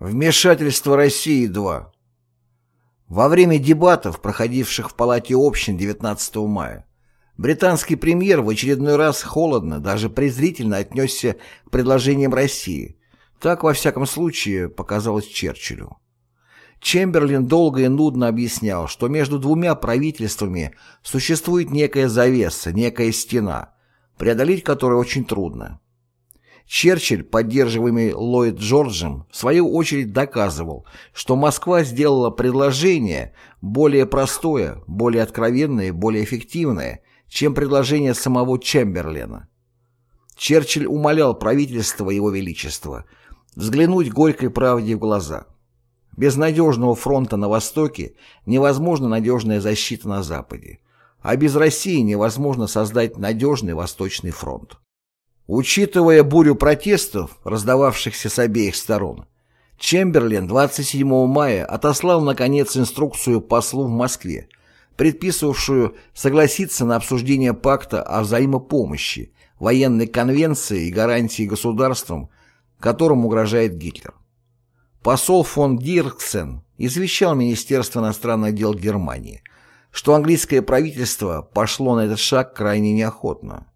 Вмешательство России-2 Во время дебатов, проходивших в Палате общин 19 мая, британский премьер в очередной раз холодно, даже презрительно отнесся к предложениям России. Так, во всяком случае, показалось Черчиллю. Чемберлин долго и нудно объяснял, что между двумя правительствами существует некая завеса, некая стена, преодолеть которую очень трудно. Черчилль, поддерживаемый Ллойд Джорджем, в свою очередь доказывал, что Москва сделала предложение более простое, более откровенное, более эффективное, чем предложение самого Чемберлена. Черчилль умолял правительство Его Величества взглянуть горькой правде в глаза. Без надежного фронта на Востоке невозможна надежная защита на Западе, а без России невозможно создать надежный Восточный фронт. Учитывая бурю протестов, раздававшихся с обеих сторон, Чемберлен 27 мая отослал наконец инструкцию послу в Москве, предписывавшую согласиться на обсуждение пакта о взаимопомощи, военной конвенции и гарантии государствам, которым угрожает Гитлер. Посол фон Дирксен извещал Министерство иностранных дел Германии, что английское правительство пошло на этот шаг крайне неохотно.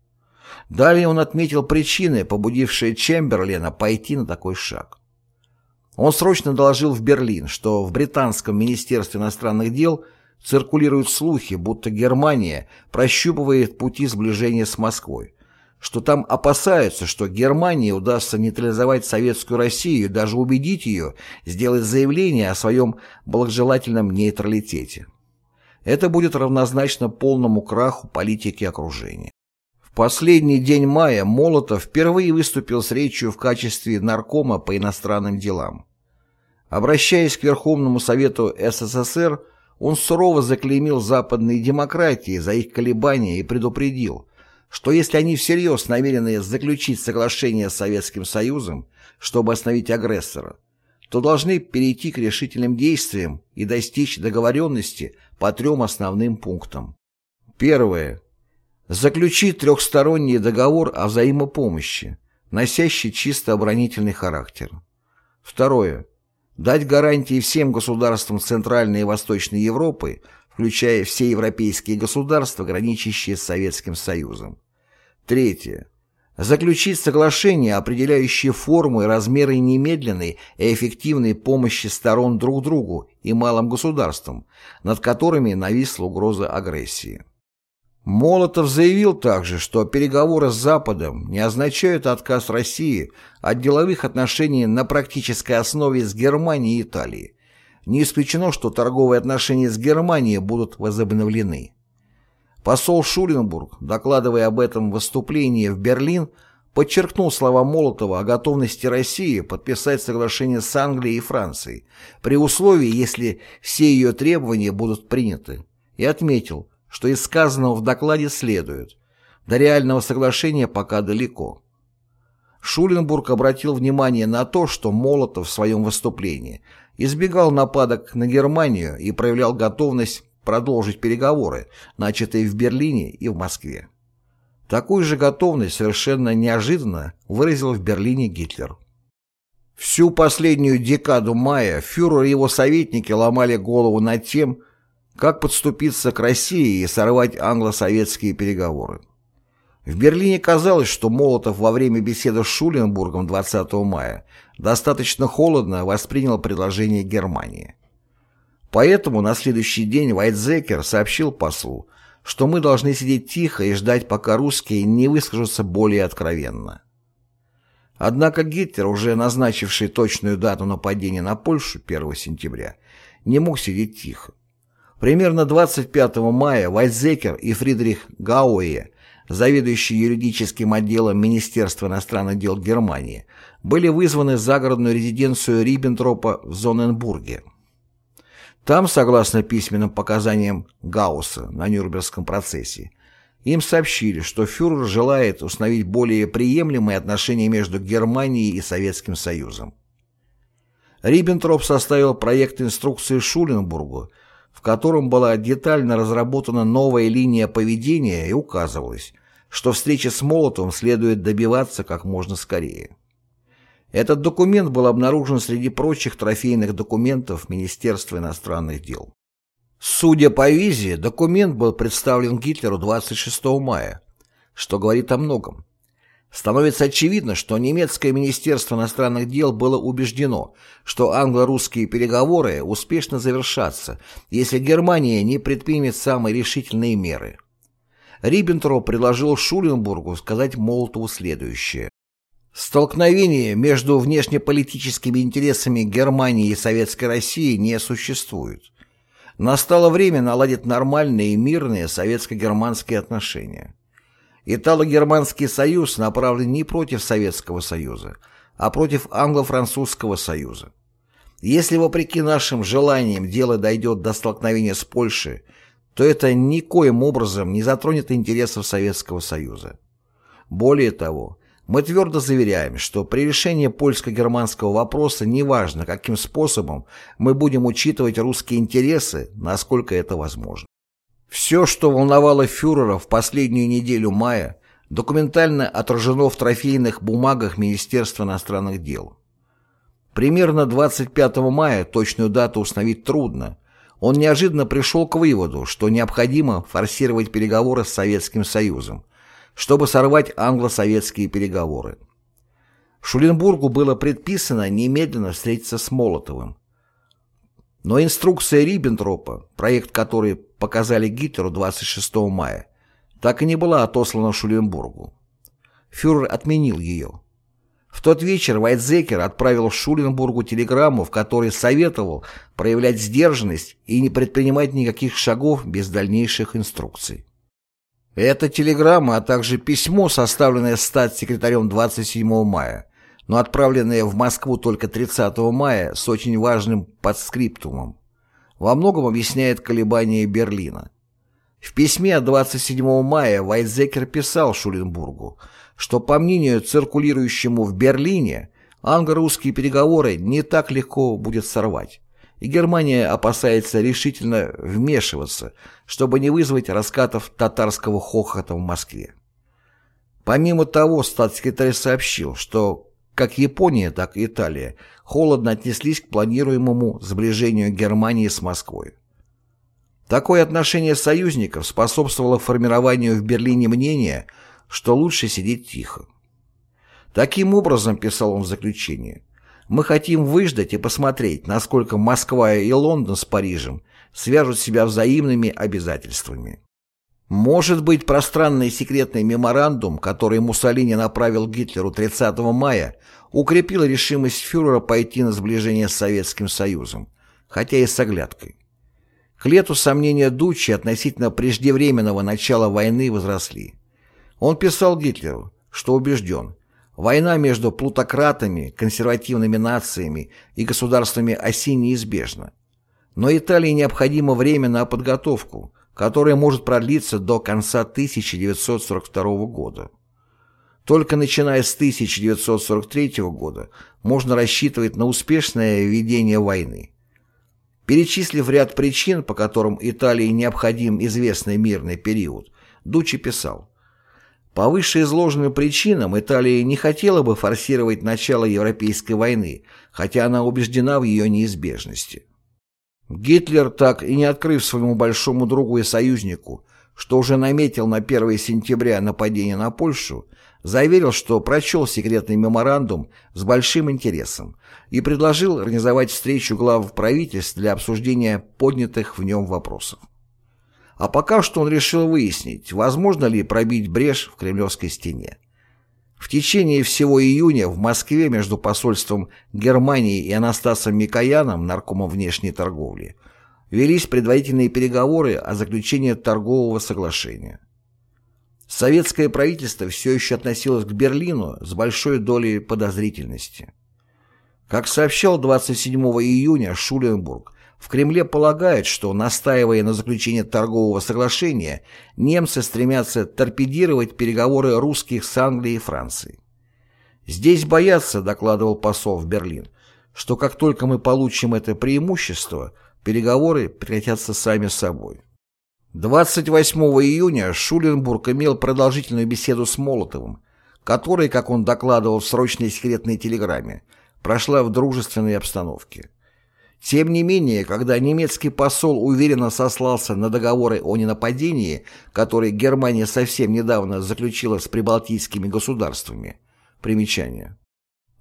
Далее он отметил причины, побудившие Чемберлена пойти на такой шаг. Он срочно доложил в Берлин, что в британском министерстве иностранных дел циркулируют слухи, будто Германия прощупывает пути сближения с Москвой, что там опасаются, что Германии удастся нейтрализовать Советскую Россию и даже убедить ее сделать заявление о своем благожелательном нейтралитете. Это будет равнозначно полному краху политики окружения последний день мая Молотов впервые выступил с речью в качестве наркома по иностранным делам. Обращаясь к Верховному Совету СССР, он сурово заклеймил западные демократии за их колебания и предупредил, что если они всерьез намерены заключить соглашение с Советским Союзом, чтобы остановить агрессора, то должны перейти к решительным действиям и достичь договоренности по трем основным пунктам. Первое заключить трехсторонний договор о взаимопомощи, носящий чисто оборонительный характер. Второе. Дать гарантии всем государствам Центральной и Восточной Европы, включая все европейские государства, граничащие с Советским Союзом. Третье. Заключить соглашение, определяющее форму и размеры немедленной и эффективной помощи сторон друг другу и малым государствам, над которыми нависла угроза агрессии. Молотов заявил также, что переговоры с Западом не означают отказ России от деловых отношений на практической основе с Германией и Италией. Не исключено, что торговые отношения с Германией будут возобновлены. Посол Шуленбург, докладывая об этом выступлении в Берлин, подчеркнул слова Молотова о готовности России подписать соглашение с Англией и Францией при условии, если все ее требования будут приняты, и отметил, что из сказанного в докладе следует. До реального соглашения пока далеко. Шуленбург обратил внимание на то, что Молотов в своем выступлении избегал нападок на Германию и проявлял готовность продолжить переговоры, начатые в Берлине и в Москве. Такую же готовность совершенно неожиданно выразил в Берлине Гитлер. Всю последнюю декаду мая фюрер и его советники ломали голову над тем, как подступиться к России и сорвать англо-советские переговоры? В Берлине казалось, что Молотов во время беседы с Шуленбургом 20 мая достаточно холодно воспринял предложение Германии. Поэтому на следующий день Вайтзекер сообщил послу, что мы должны сидеть тихо и ждать, пока русские не выскажутся более откровенно. Однако Гитлер, уже назначивший точную дату нападения на Польшу 1 сентября, не мог сидеть тихо. Примерно 25 мая Вальзекер и Фридрих Гауэ, заведующие юридическим отделом Министерства иностранных дел Германии, были вызваны в загородную резиденцию Риббентропа в Зоненбурге. Там, согласно письменным показаниям Гаусса на Нюрнбергском процессе, им сообщили, что фюрер желает установить более приемлемые отношения между Германией и Советским Союзом. Риббентроп составил проект инструкции Шуленбургу, в котором была детально разработана новая линия поведения и указывалось, что встречи с Молотовым следует добиваться как можно скорее. Этот документ был обнаружен среди прочих трофейных документов Министерства иностранных дел. Судя по визе, документ был представлен Гитлеру 26 мая, что говорит о многом. Становится очевидно, что немецкое Министерство иностранных дел было убеждено, что англо-русские переговоры успешно завершатся, если Германия не предпримет самые решительные меры. Риббентроп предложил Шуленбургу сказать Молотову следующее. Столкновение между внешнеполитическими интересами Германии и Советской России не существует. Настало время наладить нормальные и мирные советско-германские отношения. Итало-германский союз направлен не против Советского Союза, а против англо-французского союза. Если вопреки нашим желаниям дело дойдет до столкновения с Польшей, то это никоим образом не затронет интересов Советского Союза. Более того, мы твердо заверяем, что при решении польско-германского вопроса неважно, каким способом мы будем учитывать русские интересы, насколько это возможно. Все, что волновало фюрера в последнюю неделю мая, документально отражено в трофейных бумагах Министерства иностранных дел. Примерно 25 мая, точную дату установить трудно, он неожиданно пришел к выводу, что необходимо форсировать переговоры с Советским Союзом, чтобы сорвать англо-советские переговоры. Шуленбургу было предписано немедленно встретиться с Молотовым. Но инструкция Риббентропа, проект которой показали Гитлеру 26 мая, так и не была отослана Шуленбургу. Фюрер отменил ее. В тот вечер Вайтзекер отправил Шуленбургу телеграмму, в которой советовал проявлять сдержанность и не предпринимать никаких шагов без дальнейших инструкций. Эта телеграмма, а также письмо, составленное статс-секретарем 27 мая, но отправленное в Москву только 30 мая с очень важным подскриптумом, во многом объясняет колебания Берлина. В письме от 27 мая Вайтзекер писал Шуленбургу, что, по мнению циркулирующему в Берлине, англо-русские переговоры не так легко будет сорвать и Германия опасается решительно вмешиваться, чтобы не вызвать раскатов татарского хохота в Москве. Помимо того, статс-секретарь сообщил, что как Япония, так и Италия холодно отнеслись к планируемому сближению Германии с Москвой. Такое отношение союзников способствовало формированию в Берлине мнения, что лучше сидеть тихо. Таким образом, писал он в заключении, мы хотим выждать и посмотреть, насколько Москва и Лондон с Парижем свяжут себя взаимными обязательствами. Может быть, пространный секретный меморандум, который Муссолини направил Гитлеру 30 мая, укрепил решимость фюрера пойти на сближение с Советским Союзом, хотя и с оглядкой. К лету сомнения Дуччи относительно преждевременного начала войны возросли. Он писал Гитлеру, что убежден, Война между плутократами, консервативными нациями и государствами оси неизбежна. Но Италии необходимо время на подготовку, которая может продлиться до конца 1942 года. Только начиная с 1943 года можно рассчитывать на успешное ведение войны. Перечислив ряд причин, по которым Италии необходим известный мирный период, Дуччи писал по вышеизложенным причинам Италия не хотела бы форсировать начало Европейской войны, хотя она убеждена в ее неизбежности. Гитлер, так и не открыв своему большому другу и союзнику, что уже наметил на 1 сентября нападение на Польшу, заверил, что прочел секретный меморандум с большим интересом и предложил организовать встречу глав правительств для обсуждения поднятых в нем вопросов. А пока что он решил выяснить, возможно ли пробить брешь в Кремлевской стене. В течение всего июня в Москве между посольством Германии и Анастасом Микояном, наркомом внешней торговли, велись предварительные переговоры о заключении торгового соглашения. Советское правительство все еще относилось к Берлину с большой долей подозрительности. Как сообщал 27 июня Шуленбург, в Кремле полагают, что, настаивая на заключении торгового соглашения, немцы стремятся торпедировать переговоры русских с Англией и Францией. «Здесь боятся», — докладывал посол в Берлин, «что как только мы получим это преимущество, переговоры прекратятся сами собой». 28 июня Шуленбург имел продолжительную беседу с Молотовым, которая, как он докладывал в срочной секретной телеграмме, прошла в дружественной обстановке. Тем не менее, когда немецкий посол уверенно сослался на договоры о ненападении, которые Германия совсем недавно заключила с прибалтийскими государствами, примечание.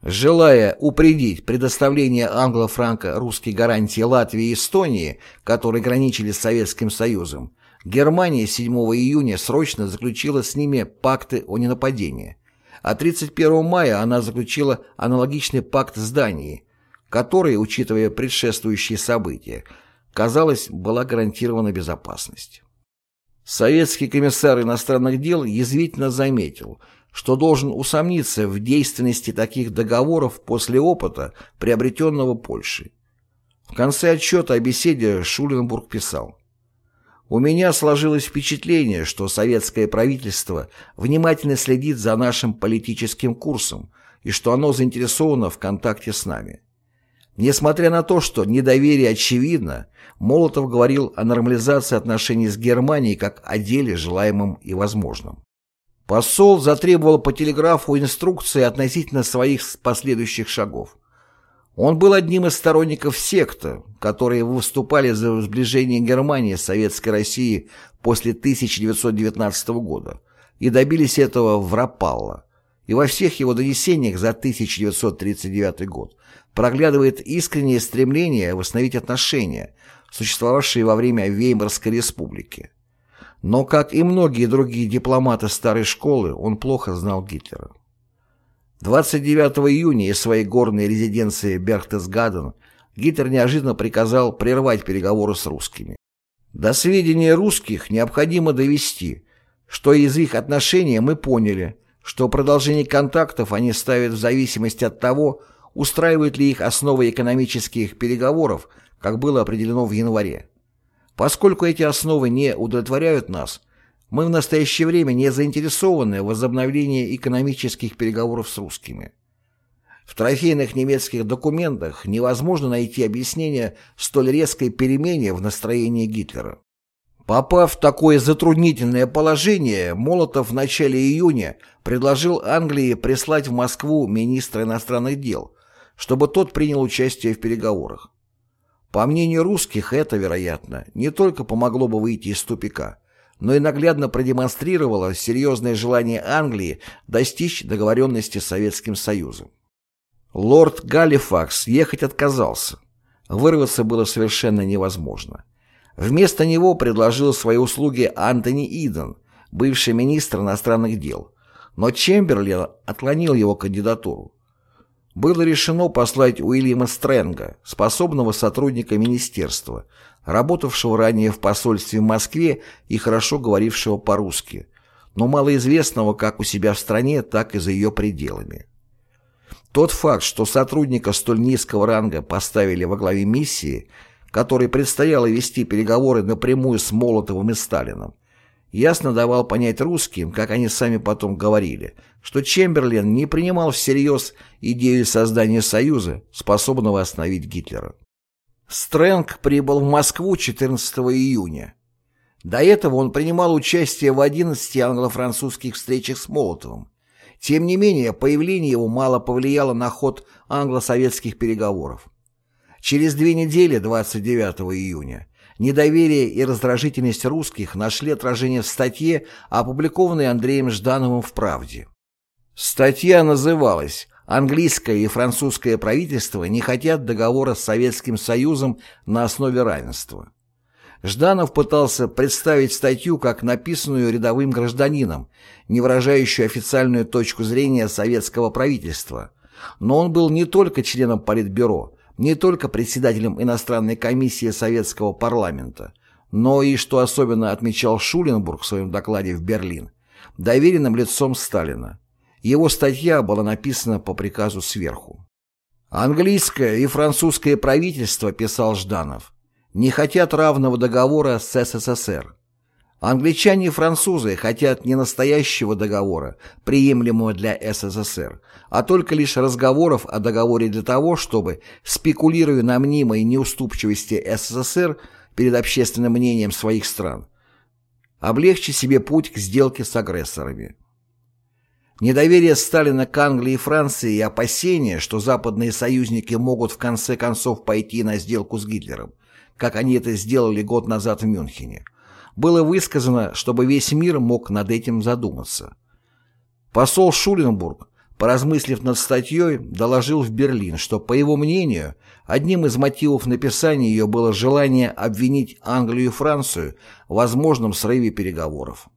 Желая упредить предоставление англо-франко-русской гарантии Латвии и Эстонии, которые граничили с Советским Союзом, Германия 7 июня срочно заключила с ними пакты о ненападении, а 31 мая она заключила аналогичный пакт с Данией, которой, учитывая предшествующие события, казалось, была гарантирована безопасность. Советский комиссар иностранных дел язвительно заметил, что должен усомниться в действенности таких договоров после опыта, приобретенного Польшей. В конце отчета о беседе Шуленбург писал «У меня сложилось впечатление, что советское правительство внимательно следит за нашим политическим курсом и что оно заинтересовано в контакте с нами. Несмотря на то, что недоверие очевидно, Молотов говорил о нормализации отношений с Германией как о деле желаемом и возможном. Посол затребовал по телеграфу инструкции относительно своих последующих шагов. Он был одним из сторонников секты, которые выступали за сближение Германии с Советской Россией после 1919 года и добились этого в Рапалло. И во всех его донесениях за 1939 год проглядывает искреннее стремление восстановить отношения, существовавшие во время Веймарской республики. Но, как и многие другие дипломаты старой школы, он плохо знал Гитлера. 29 июня из своей горной резиденции Берхтесгаден Гитлер неожиданно приказал прервать переговоры с русскими. До сведения русских необходимо довести, что из их отношения мы поняли, что продолжение контактов они ставят в зависимости от того, устраивают ли их основы экономических переговоров, как было определено в январе. Поскольку эти основы не удовлетворяют нас, мы в настоящее время не заинтересованы в возобновлении экономических переговоров с русскими. В трофейных немецких документах невозможно найти объяснение столь резкой перемене в настроении Гитлера. Попав в такое затруднительное положение, Молотов в начале июня предложил Англии прислать в Москву министра иностранных дел, чтобы тот принял участие в переговорах. По мнению русских, это, вероятно, не только помогло бы выйти из тупика, но и наглядно продемонстрировало серьезное желание Англии достичь договоренности с Советским Союзом. Лорд Галифакс ехать отказался. Вырваться было совершенно невозможно. Вместо него предложил свои услуги Антони Иден, бывший министр иностранных дел, но Чемберлен отклонил его кандидатуру было решено послать Уильяма Стрэнга, способного сотрудника министерства, работавшего ранее в посольстве в Москве и хорошо говорившего по-русски, но малоизвестного как у себя в стране, так и за ее пределами. Тот факт, что сотрудника столь низкого ранга поставили во главе миссии, которой предстояло вести переговоры напрямую с Молотовым и Сталином, ясно давал понять русским, как они сами потом говорили, что Чемберлен не принимал всерьез идею создания союза, способного остановить Гитлера. Стрэнг прибыл в Москву 14 июня. До этого он принимал участие в 11 англо-французских встречах с Молотовым. Тем не менее, появление его мало повлияло на ход англо-советских переговоров. Через две недели, 29 июня, Недоверие и раздражительность русских нашли отражение в статье, опубликованной Андреем Ждановым в «Правде». Статья называлась «Английское и французское правительство не хотят договора с Советским Союзом на основе равенства». Жданов пытался представить статью как написанную рядовым гражданином, не выражающую официальную точку зрения советского правительства, но он был не только членом Политбюро, не только председателем иностранной комиссии советского парламента, но и, что особенно отмечал Шуленбург в своем докладе в Берлин, доверенным лицом Сталина. Его статья была написана по приказу сверху. «Английское и французское правительство, — писал Жданов, — не хотят равного договора с СССР. Англичане и французы хотят не настоящего договора, приемлемого для СССР, а только лишь разговоров о договоре для того, чтобы, спекулируя на мнимой неуступчивости СССР перед общественным мнением своих стран, облегчить себе путь к сделке с агрессорами. Недоверие Сталина к Англии и Франции и опасения, что западные союзники могут в конце концов пойти на сделку с Гитлером, как они это сделали год назад в Мюнхене, было высказано, чтобы весь мир мог над этим задуматься. Посол Шуленбург, поразмыслив над статьей, доложил в Берлин, что, по его мнению, одним из мотивов написания ее было желание обвинить Англию и Францию в возможном срыве переговоров.